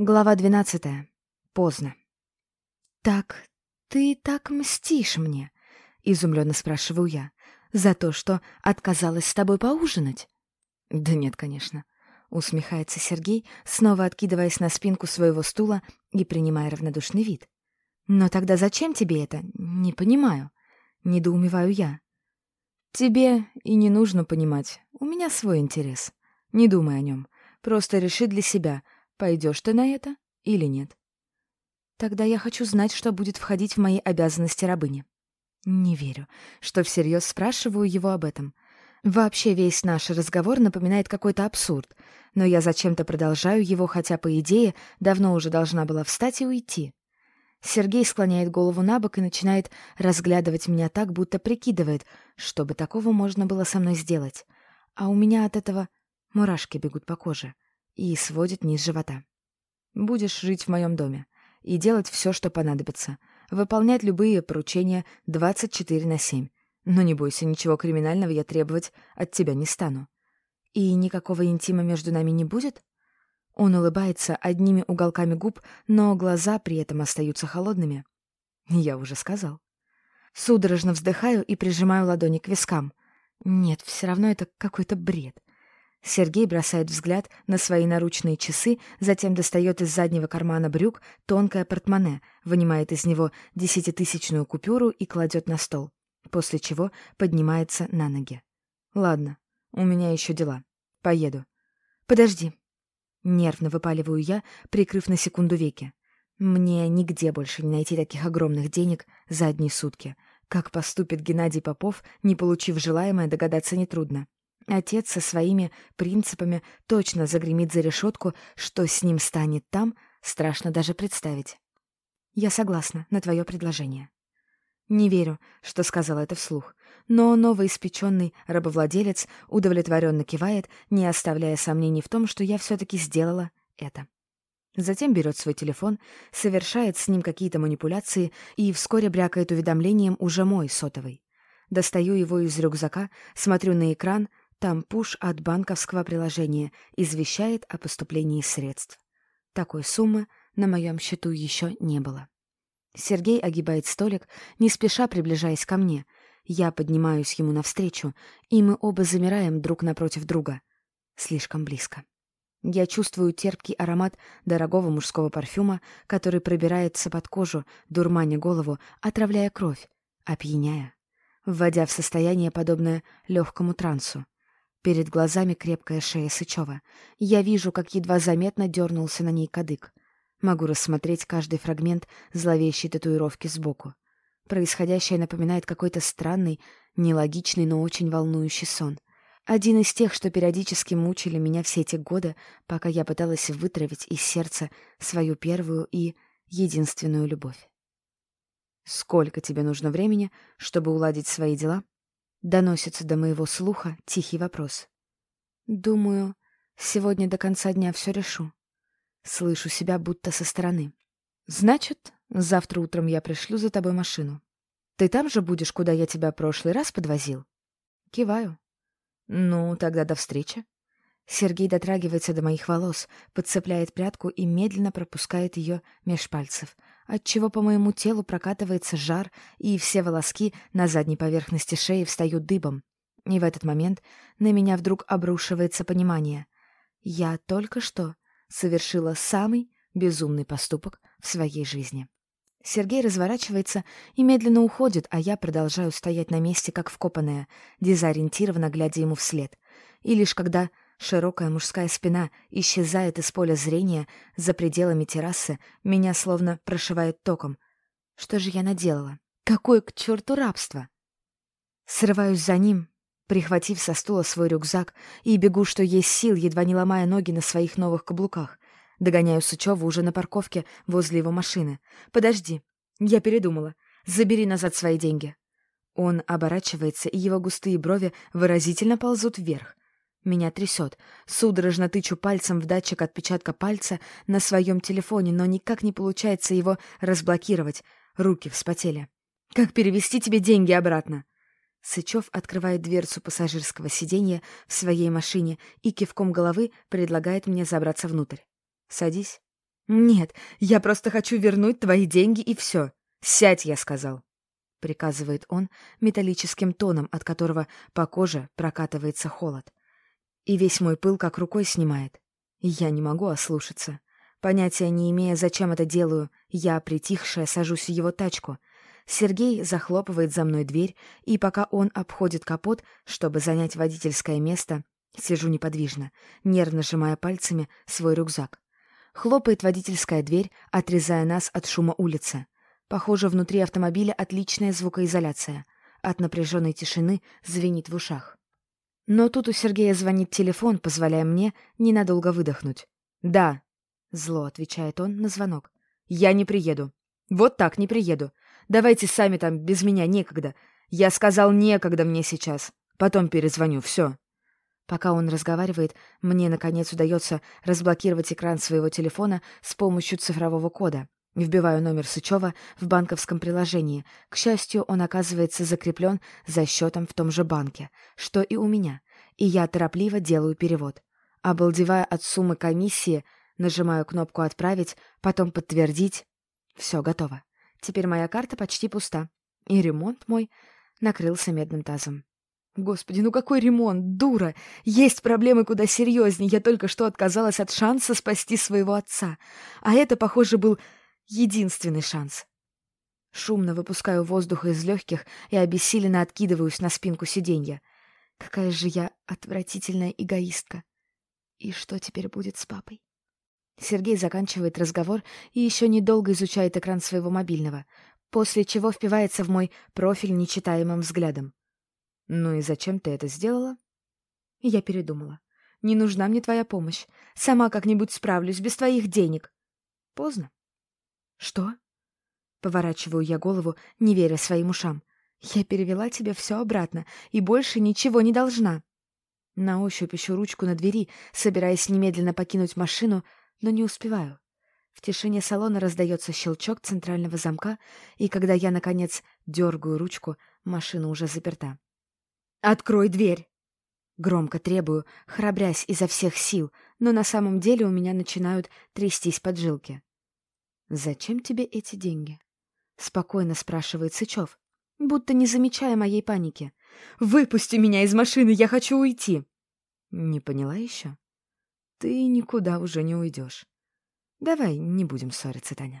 Глава двенадцатая. Поздно. «Так ты так мстишь мне?» — изумленно спрашиваю я. «За то, что отказалась с тобой поужинать?» «Да нет, конечно», — усмехается Сергей, снова откидываясь на спинку своего стула и принимая равнодушный вид. «Но тогда зачем тебе это? Не понимаю». Недоумеваю я. «Тебе и не нужно понимать. У меня свой интерес. Не думай о нем. Просто реши для себя — Пойдешь ты на это или нет? Тогда я хочу знать, что будет входить в мои обязанности рабыни. Не верю, что всерьез спрашиваю его об этом. Вообще весь наш разговор напоминает какой-то абсурд, но я зачем-то продолжаю его, хотя, по идее, давно уже должна была встать и уйти. Сергей склоняет голову на бок и начинает разглядывать меня так, будто прикидывает, чтобы такого можно было со мной сделать. А у меня от этого мурашки бегут по коже и сводит низ живота. «Будешь жить в моем доме и делать все, что понадобится, выполнять любые поручения 24 на 7. Но не бойся, ничего криминального я требовать от тебя не стану. И никакого интима между нами не будет?» Он улыбается одними уголками губ, но глаза при этом остаются холодными. Я уже сказал. Судорожно вздыхаю и прижимаю ладони к вискам. Нет, все равно это какой-то бред. Сергей бросает взгляд на свои наручные часы, затем достает из заднего кармана брюк тонкое портмоне, вынимает из него десятитысячную купюру и кладет на стол, после чего поднимается на ноги. «Ладно, у меня еще дела. Поеду». «Подожди». Нервно выпаливаю я, прикрыв на секунду веки. Мне нигде больше не найти таких огромных денег за одни сутки. Как поступит Геннадий Попов, не получив желаемое, догадаться нетрудно. Отец со своими принципами точно загремит за решетку, что с ним станет там, страшно даже представить. Я согласна на твое предложение. Не верю, что сказала это вслух, но новоиспеченный рабовладелец удовлетворенно кивает, не оставляя сомнений в том, что я все-таки сделала это. Затем берет свой телефон, совершает с ним какие-то манипуляции и вскоре брякает уведомлением уже мой сотовый. Достаю его из рюкзака, смотрю на экран, там пуш от банковского приложения извещает о поступлении средств. Такой суммы на моем счету еще не было. Сергей огибает столик, не спеша приближаясь ко мне. Я поднимаюсь ему навстречу, и мы оба замираем друг напротив друга. Слишком близко. Я чувствую терпкий аромат дорогого мужского парфюма, который пробирается под кожу, дурманя голову, отравляя кровь, опьяняя, вводя в состояние, подобное легкому трансу. Перед глазами крепкая шея Сычева. Я вижу, как едва заметно дернулся на ней кадык. Могу рассмотреть каждый фрагмент зловещей татуировки сбоку. Происходящее напоминает какой-то странный, нелогичный, но очень волнующий сон. Один из тех, что периодически мучили меня все эти годы, пока я пыталась вытравить из сердца свою первую и единственную любовь. «Сколько тебе нужно времени, чтобы уладить свои дела?» Доносится до моего слуха тихий вопрос. Думаю, сегодня до конца дня все решу. Слышу себя будто со стороны. Значит, завтра утром я пришлю за тобой машину. Ты там же будешь, куда я тебя прошлый раз подвозил? Киваю. Ну, тогда до встречи. Сергей дотрагивается до моих волос, подцепляет прядку и медленно пропускает ее меж пальцев — отчего по моему телу прокатывается жар, и все волоски на задней поверхности шеи встают дыбом. И в этот момент на меня вдруг обрушивается понимание. Я только что совершила самый безумный поступок в своей жизни. Сергей разворачивается и медленно уходит, а я продолжаю стоять на месте, как вкопанная, дезориентированно глядя ему вслед. И лишь когда Широкая мужская спина исчезает из поля зрения за пределами террасы, меня словно прошивает током. Что же я наделала? Какое к черту рабство? Срываюсь за ним, прихватив со стула свой рюкзак, и бегу, что есть сил, едва не ломая ноги на своих новых каблуках. Догоняю Сычева уже на парковке возле его машины. «Подожди, я передумала. Забери назад свои деньги». Он оборачивается, и его густые брови выразительно ползут вверх. Меня трясет. Судорожно тычу пальцем в датчик отпечатка пальца на своем телефоне, но никак не получается его разблокировать. Руки вспотели. «Как перевести тебе деньги обратно?» Сычев открывает дверцу пассажирского сиденья в своей машине и кивком головы предлагает мне забраться внутрь. «Садись». «Нет, я просто хочу вернуть твои деньги и все. Сядь, я сказал», — приказывает он металлическим тоном, от которого по коже прокатывается холод. И весь мой пыл как рукой снимает. Я не могу ослушаться. Понятия не имея, зачем это делаю, я, притихшая, сажусь в его тачку. Сергей захлопывает за мной дверь, и пока он обходит капот, чтобы занять водительское место, сижу неподвижно, нервно сжимая пальцами свой рюкзак. Хлопает водительская дверь, отрезая нас от шума улицы. Похоже, внутри автомобиля отличная звукоизоляция. От напряженной тишины звенит в ушах. Но тут у Сергея звонит телефон, позволяя мне ненадолго выдохнуть. «Да», — зло отвечает он на звонок. «Я не приеду. Вот так не приеду. Давайте сами там, без меня некогда. Я сказал, некогда мне сейчас. Потом перезвоню, все». Пока он разговаривает, мне, наконец, удается разблокировать экран своего телефона с помощью цифрового кода. Вбиваю номер Сычева в банковском приложении. К счастью, он оказывается закреплен за счетом в том же банке, что и у меня, и я торопливо делаю перевод. Обалдевая от суммы комиссии, нажимаю кнопку «Отправить», потом «Подтвердить». Все, готово. Теперь моя карта почти пуста, и ремонт мой накрылся медным тазом. Господи, ну какой ремонт, дура! Есть проблемы куда серьезнее. Я только что отказалась от шанса спасти своего отца. А это, похоже, был единственный шанс. Шумно выпускаю воздух из легких и обессиленно откидываюсь на спинку сиденья. Какая же я отвратительная эгоистка. И что теперь будет с папой? Сергей заканчивает разговор и еще недолго изучает экран своего мобильного, после чего впивается в мой профиль нечитаемым взглядом. «Ну и зачем ты это сделала?» Я передумала. «Не нужна мне твоя помощь. Сама как-нибудь справлюсь, без твоих денег». «Поздно». «Что?» Поворачиваю я голову, не веря своим ушам. «Я перевела тебе все обратно и больше ничего не должна». На ощупь ищу ручку на двери, собираясь немедленно покинуть машину, но не успеваю. В тишине салона раздается щелчок центрального замка, и когда я, наконец, дергаю ручку, машина уже заперта. «Открой дверь!» Громко требую, храбрясь изо всех сил, но на самом деле у меня начинают трястись поджилки. «Зачем тебе эти деньги?» — спокойно спрашивает Сычев, будто не замечая моей паники. «Выпусти меня из машины, я хочу уйти!» «Не поняла еще?» «Ты никуда уже не уйдешь. Давай не будем ссориться, Таня».